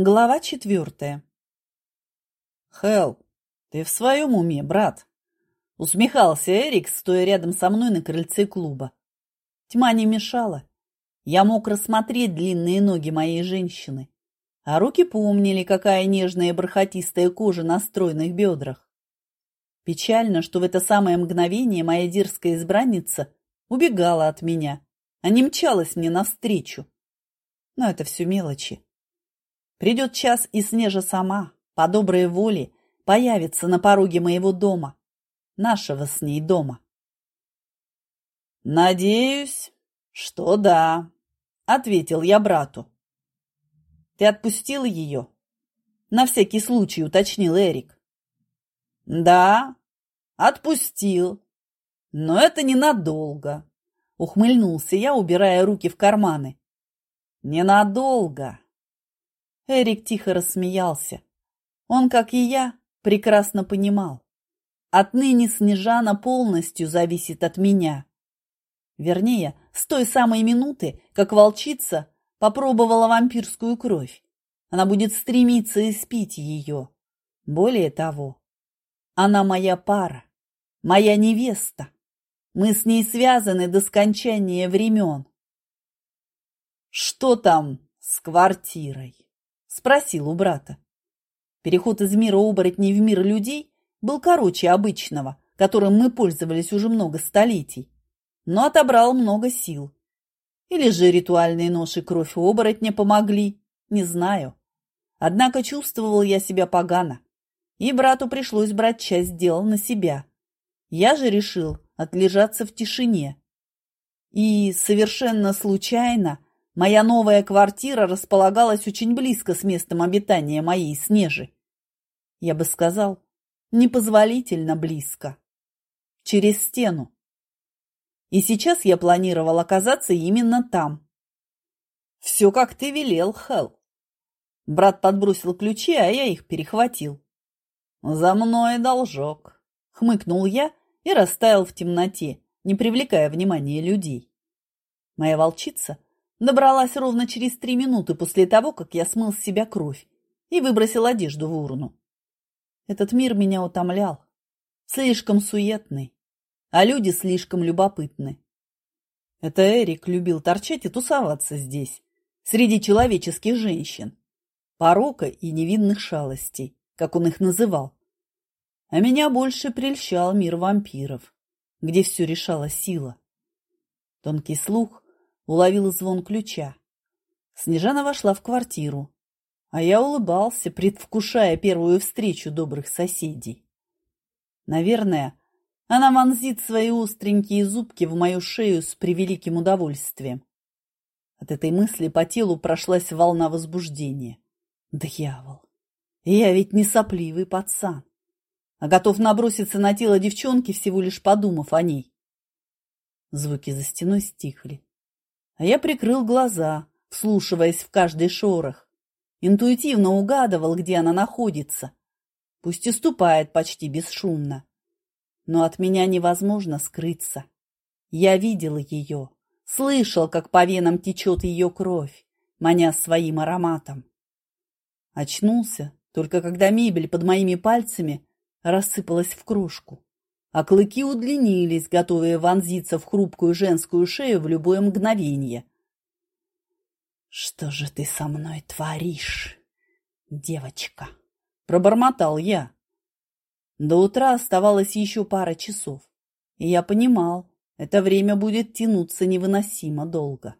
Глава четвертая. «Хелл, ты в своем уме, брат?» Усмехался Эрик, стоя рядом со мной на крыльце клуба. Тьма не мешала. Я мог рассмотреть длинные ноги моей женщины, а руки помнили, какая нежная бархатистая кожа на стройных бедрах. Печально, что в это самое мгновение моя дерзкая избранница убегала от меня, а не мчалась мне навстречу. Но это все мелочи. Придет час, и Снежа сама, по доброй воле, появится на пороге моего дома, нашего с ней дома. «Надеюсь, что да», — ответил я брату. «Ты отпустил ее?» — на всякий случай уточнил Эрик. «Да, отпустил, но это ненадолго», — ухмыльнулся я, убирая руки в карманы. «Ненадолго». Эрик тихо рассмеялся. Он, как и я, прекрасно понимал. Отныне Снежана полностью зависит от меня. Вернее, с той самой минуты, как волчица попробовала вампирскую кровь. Она будет стремиться испить ее. Более того, она моя пара, моя невеста. Мы с ней связаны до скончания времен. Что там с квартирой? Спросил у брата. Переход из мира оборотней в мир людей был короче обычного, которым мы пользовались уже много столетий, но отобрал много сил. Или же ритуальные ноши кровь оборотня помогли, не знаю. Однако чувствовал я себя погано, и брату пришлось брать часть дел на себя. Я же решил отлежаться в тишине. И совершенно случайно моя новая квартира располагалась очень близко с местом обитания моей Снежи. Я бы сказал, непозволительно близко. Через стену. И сейчас я планировал оказаться именно там. Все, как ты велел, Хелл. Брат подбросил ключи, а я их перехватил. За мной должок. Хмыкнул я и растаял в темноте, не привлекая внимания людей. Моя волчица добралась ровно через три минуты после того, как я смыл с себя кровь и выбросил одежду в урну. Этот мир меня утомлял. Слишком суетный, а люди слишком любопытны. Это Эрик любил торчать и тусоваться здесь, среди человеческих женщин, порока и невинных шалостей, как он их называл. А меня больше прельщал мир вампиров, где все решала сила. Тонкий слух уловил звон ключа. Снежана вошла в квартиру, а я улыбался, предвкушая первую встречу добрых соседей. Наверное, она вонзит свои остренькие зубки в мою шею с превеликим удовольствием. От этой мысли по телу прошлась волна возбуждения. Дьявол! Я ведь не сопливый пацан, а готов наброситься на тело девчонки, всего лишь подумав о ней. Звуки за стеной стихли, а я прикрыл глаза, вслушиваясь в каждый шорох. Интуитивно угадывал, где она находится. Пусть и ступает почти бесшумно. Но от меня невозможно скрыться. Я видел ее, слышал, как по венам течет ее кровь, маня своим ароматом. Очнулся, только когда мебель под моими пальцами рассыпалась в крошку, а клыки удлинились, готовые вонзиться в хрупкую женскую шею в любое мгновение — «Что же ты со мной творишь, девочка?» – пробормотал я. До утра оставалось еще пара часов, и я понимал, это время будет тянуться невыносимо долго.